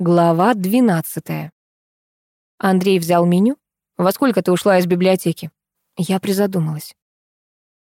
Глава 12. Андрей взял меню. «Во сколько ты ушла из библиотеки?» Я призадумалась.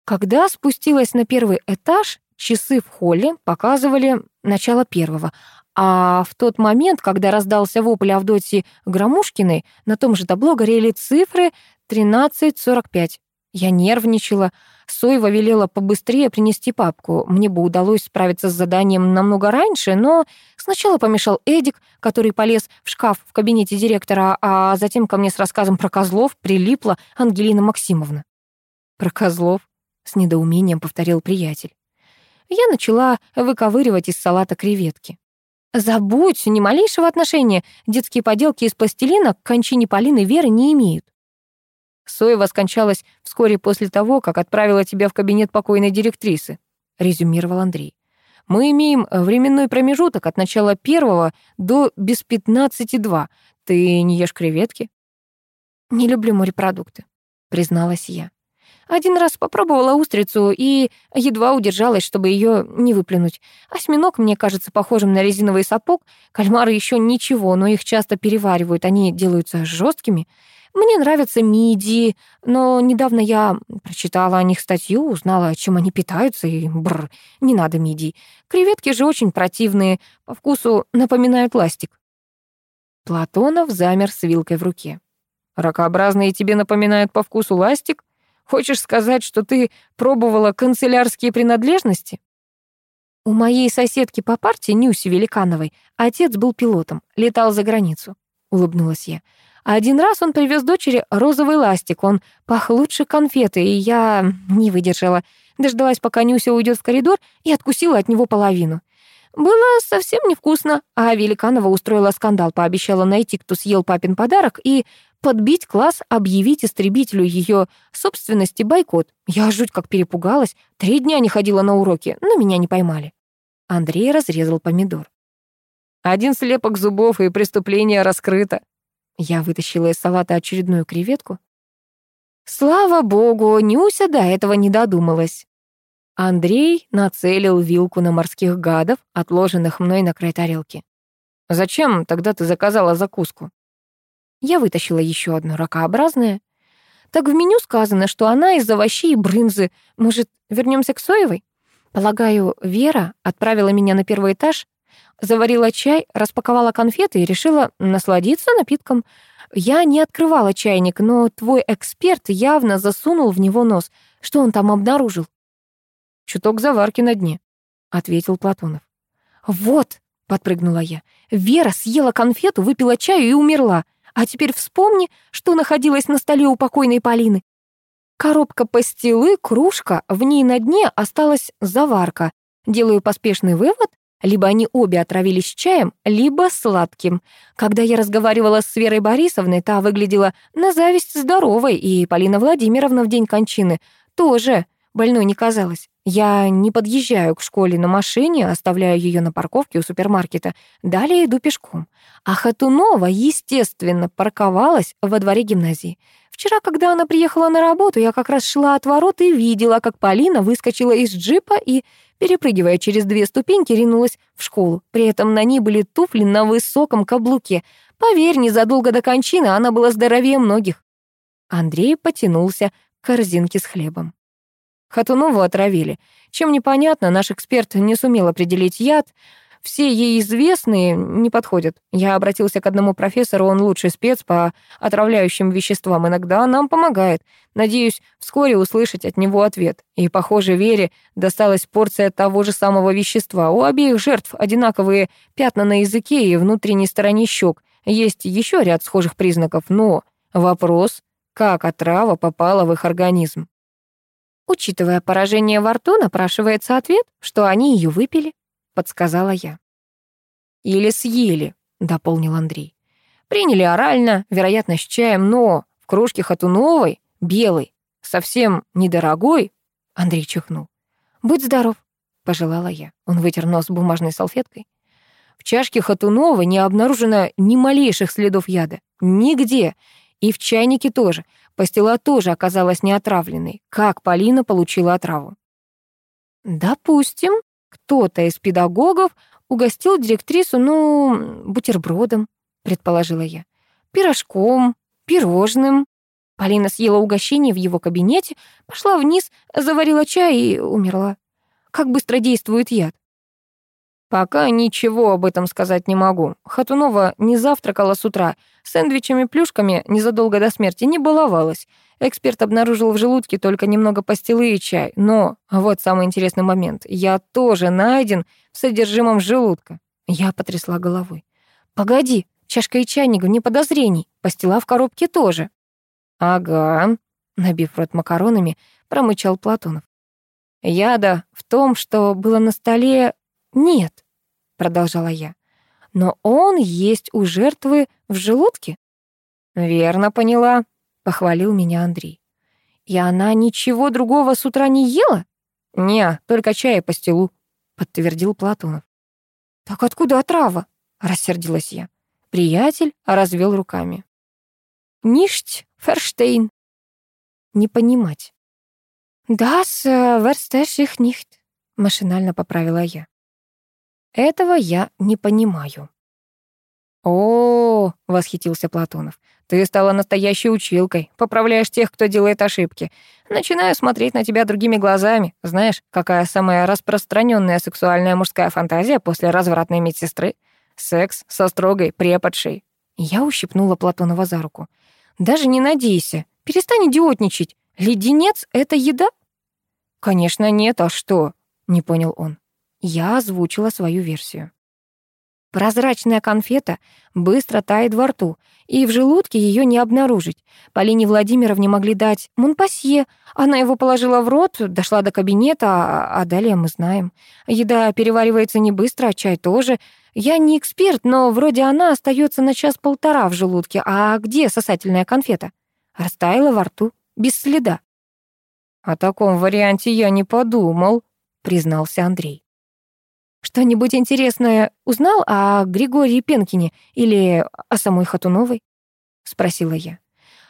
Когда спустилась на первый этаж, часы в холле показывали начало первого, а в тот момент, когда раздался вопль Авдотьи Громушкиной, на том же табло горели цифры 13.45. Я нервничала. Соева велела побыстрее принести папку. Мне бы удалось справиться с заданием намного раньше, но сначала помешал Эдик, который полез в шкаф в кабинете директора, а затем ко мне с рассказом про козлов прилипла Ангелина Максимовна. «Про козлов?» — с недоумением повторил приятель. Я начала выковыривать из салата креветки. «Забудь, ни малейшего отношения. Детские поделки из пластилина к кончине Полины Веры не имеют. Соева скончалась вскоре после того, как отправила тебя в кабинет покойной директрисы», — резюмировал Андрей. «Мы имеем временной промежуток от начала первого до без пятнадцати два. Ты не ешь креветки?» «Не люблю морепродукты», — призналась я. Один раз попробовала устрицу и едва удержалась, чтобы ее не выплюнуть. Осьминог мне кажется похожим на резиновый сапог. Кальмары еще ничего, но их часто переваривают, они делаются жесткими. Мне нравятся мидии, но недавно я прочитала о них статью, узнала, чем они питаются, и бр, не надо мидий. Креветки же очень противные, по вкусу напоминают ластик. Платонов замер с вилкой в руке. «Ракообразные тебе напоминают по вкусу ластик? Хочешь сказать, что ты пробовала канцелярские принадлежности?» У моей соседки по партии, Нюси Великановой, отец был пилотом, летал за границу, улыбнулась я. А один раз он привез дочери розовый ластик. Он пах лучше конфеты, и я не выдержала. Дождалась, пока Нюся уйдет в коридор, и откусила от него половину. Было совсем невкусно, а Великанова устроила скандал, пообещала найти, кто съел папин подарок, и подбить класс, объявить истребителю ее собственности бойкот. Я жуть как перепугалась, три дня не ходила на уроки, но меня не поймали. Андрей разрезал помидор. Один слепок зубов, и преступление раскрыто. Я вытащила из салата очередную креветку. Слава богу, Нюся до этого не додумалась. Андрей нацелил вилку на морских гадов, отложенных мной на край тарелки. «Зачем тогда ты заказала закуску?» Я вытащила еще одну ракообразное. Так в меню сказано, что она из овощей и брынзы. Может, вернемся к соевой? Полагаю, Вера отправила меня на первый этаж Заварила чай, распаковала конфеты и решила насладиться напитком. Я не открывала чайник, но твой эксперт явно засунул в него нос. Что он там обнаружил? Чуток заварки на дне, ответил Платонов. Вот, подпрыгнула я. Вера съела конфету, выпила чаю и умерла. А теперь вспомни, что находилось на столе у покойной Полины. Коробка пастилы, кружка, в ней на дне осталась заварка. Делаю поспешный вывод, либо они обе отравились чаем, либо сладким. Когда я разговаривала с Верой Борисовной, та выглядела на зависть здоровой, и Полина Владимировна в день кончины тоже больной не казалась. Я не подъезжаю к школе на машине, оставляю ее на парковке у супермаркета. Далее иду пешком. А Хатунова, естественно, парковалась во дворе гимназии. Вчера, когда она приехала на работу, я как раз шла от ворот и видела, как Полина выскочила из джипа и перепрыгивая через две ступеньки, ринулась в школу. При этом на ней были туфли на высоком каблуке. Поверь, незадолго до кончины она была здоровее многих. Андрей потянулся к корзинке с хлебом. Хатунову отравили. Чем непонятно, наш эксперт не сумел определить яд, все ей известные не подходят. Я обратился к одному профессору, он лучший спец по отравляющим веществам. Иногда нам помогает. Надеюсь, вскоре услышать от него ответ. И, похоже, Вере досталась порция того же самого вещества. У обеих жертв одинаковые пятна на языке и внутренней стороне щек. Есть еще ряд схожих признаков, но вопрос, как отрава попала в их организм. Учитывая поражение во рту, напрашивается ответ, что они ее выпили. — подсказала я. «Или съели», — дополнил Андрей. «Приняли орально, вероятно, с чаем, но в кружке хатуновой, белой, совсем недорогой...» Андрей чихнул. «Будь здоров», — пожелала я. Он вытер нос бумажной салфеткой. В чашке Хатунова не обнаружено ни малейших следов яда. Нигде. И в чайнике тоже. Пастила тоже оказалась неотравленной. Как Полина получила отраву? «Допустим», кто-то из педагогов угостил директрису, ну, бутербродом, предположила я, пирожком, пирожным. Полина съела угощение в его кабинете, пошла вниз, заварила чай и умерла. Как быстро действует яд? Пока ничего об этом сказать не могу. Хатунова не завтракала с утра, сэндвичами-плюшками незадолго до смерти не баловалась. Эксперт обнаружил в желудке только немного пастилы и чай. Но, вот самый интересный момент, я тоже найден в содержимом желудка. Я потрясла головой. «Погоди, чашка и чайник вне подозрений, пастила в коробке тоже». «Ага», — набив рот макаронами, промычал Платонов. «Яда в том, что было на столе, нет», — продолжала я. «Но он есть у жертвы в желудке?» «Верно поняла», — похвалил меня Андрей. «И она ничего другого с утра не ела?» «Не, только чай и пастилу», — подтвердил Платонов. «Так откуда отрава?» — рассердилась я. Приятель развел руками. «Ништь, Ферштейн». «Не понимать». «Das verstehe ich nicht», — машинально поправила я. Этого я не понимаю. О, восхитился Платонов. Ты стала настоящей училкой, поправляешь тех, кто делает ошибки. Начинаю смотреть на тебя другими глазами. Знаешь, какая самая распространенная сексуальная мужская фантазия после развратной медсестры? Секс со строгой преподшей. Я ущипнула Платонова за руку. Даже не надейся. Перестань идиотничать. Леденец — это еда? Конечно, нет, а что? Не понял он. Я озвучила свою версию. Прозрачная конфета быстро тает во рту, и в желудке ее не обнаружить. Полине Владимировне могли дать Монпасье. Она его положила в рот, дошла до кабинета, а, а далее мы знаем. Еда переваривается не быстро, а чай тоже. Я не эксперт, но вроде она остается на час-полтора в желудке. А где сосательная конфета? Растаяла во рту, без следа. «О таком варианте я не подумал», — признался Андрей. Что-нибудь интересное узнал о Григории Пенкине или о самой Хатуновой? Спросила я.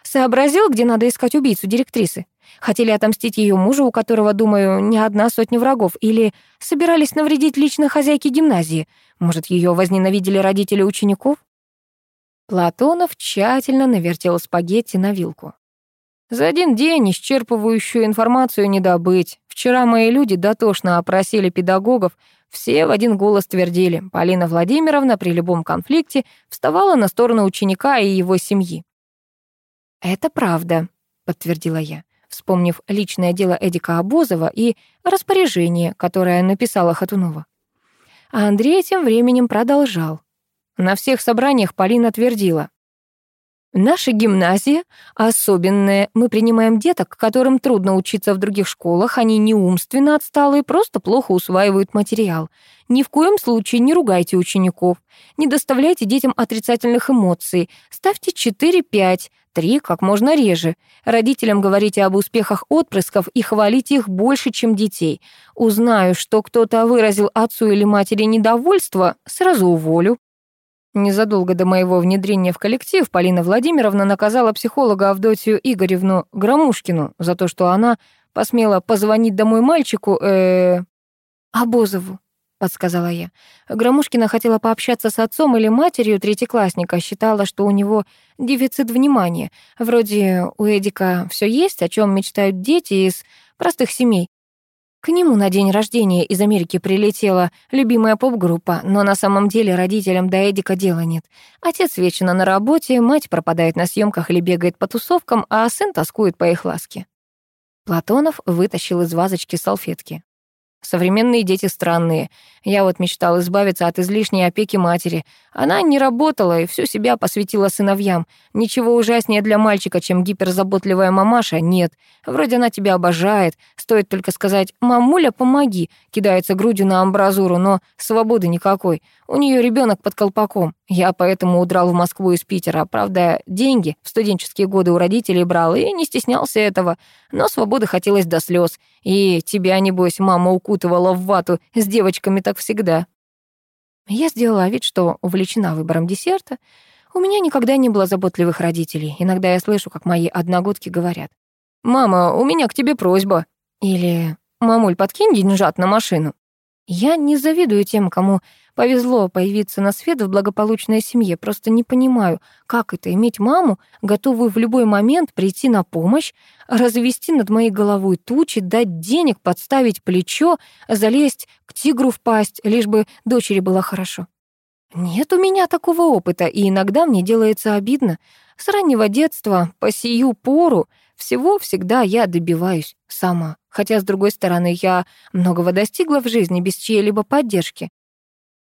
Сообразил, где надо искать убийцу директрисы? Хотели отомстить ее мужу, у которого, думаю, не одна сотня врагов, или собирались навредить лично хозяйке гимназии? Может, ее возненавидели родители учеников? Платонов тщательно навертел спагетти на вилку. За один день исчерпывающую информацию не добыть. Вчера мои люди дотошно опросили педагогов, все в один голос твердили, Полина Владимировна при любом конфликте вставала на сторону ученика и его семьи. «Это правда», — подтвердила я, вспомнив личное дело Эдика Обозова и распоряжение, которое написала Хатунова. А Андрей тем временем продолжал. На всех собраниях Полина твердила, Наша гимназия особенная. Мы принимаем деток, которым трудно учиться в других школах, они не умственно отсталые, просто плохо усваивают материал. Ни в коем случае не ругайте учеников, не доставляйте детям отрицательных эмоций, ставьте 4-5, 3 как можно реже. Родителям говорите об успехах отпрысков и хвалите их больше, чем детей. Узнаю, что кто-то выразил отцу или матери недовольство, сразу уволю. Незадолго до моего внедрения в коллектив Полина Владимировна наказала психолога Авдотью Игоревну Громушкину за то, что она посмела позвонить домой мальчику, э, Обозову, подсказала я. Громушкина хотела пообщаться с отцом или матерью третьеклассника, считала, что у него дефицит внимания. Вроде у Эдика все есть, о чем мечтают дети из простых семей, к нему на день рождения из Америки прилетела любимая поп-группа, но на самом деле родителям до Эдика дела нет. Отец вечно на работе, мать пропадает на съемках или бегает по тусовкам, а сын тоскует по их ласке. Платонов вытащил из вазочки салфетки. Современные дети странные. Я вот мечтал избавиться от излишней опеки матери. Она не работала и всю себя посвятила сыновьям. Ничего ужаснее для мальчика, чем гиперзаботливая мамаша, нет. Вроде она тебя обожает. Стоит только сказать «мамуля, помоги», кидается грудью на амбразуру, но свободы никакой. У нее ребенок под колпаком. Я поэтому удрал в Москву из Питера. Правда, деньги в студенческие годы у родителей брал и не стеснялся этого. Но свободы хотелось до слез. И тебя, небось, мама укутывала в вату. С девочками так всегда. Я сделала вид, что увлечена выбором десерта. У меня никогда не было заботливых родителей. Иногда я слышу, как мои одногодки говорят. «Мама, у меня к тебе просьба». Или «Мамуль, подкинь деньжат на машину». Я не завидую тем, кому повезло появиться на свет в благополучной семье, просто не понимаю, как это иметь маму, готовую в любой момент прийти на помощь, развести над моей головой тучи, дать денег, подставить плечо, залезть к тигру в пасть, лишь бы дочери было хорошо. Нет у меня такого опыта, и иногда мне делается обидно. С раннего детства, по сию пору, всего всегда я добиваюсь сама. Хотя, с другой стороны, я многого достигла в жизни без чьей-либо поддержки.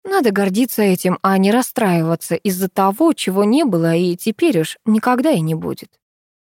Надо гордиться этим, а не расстраиваться из-за того, чего не было и теперь уж никогда и не будет.